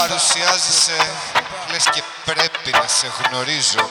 παρουσιάζεσαι Λες και πρέπει να σε γνωρίζω.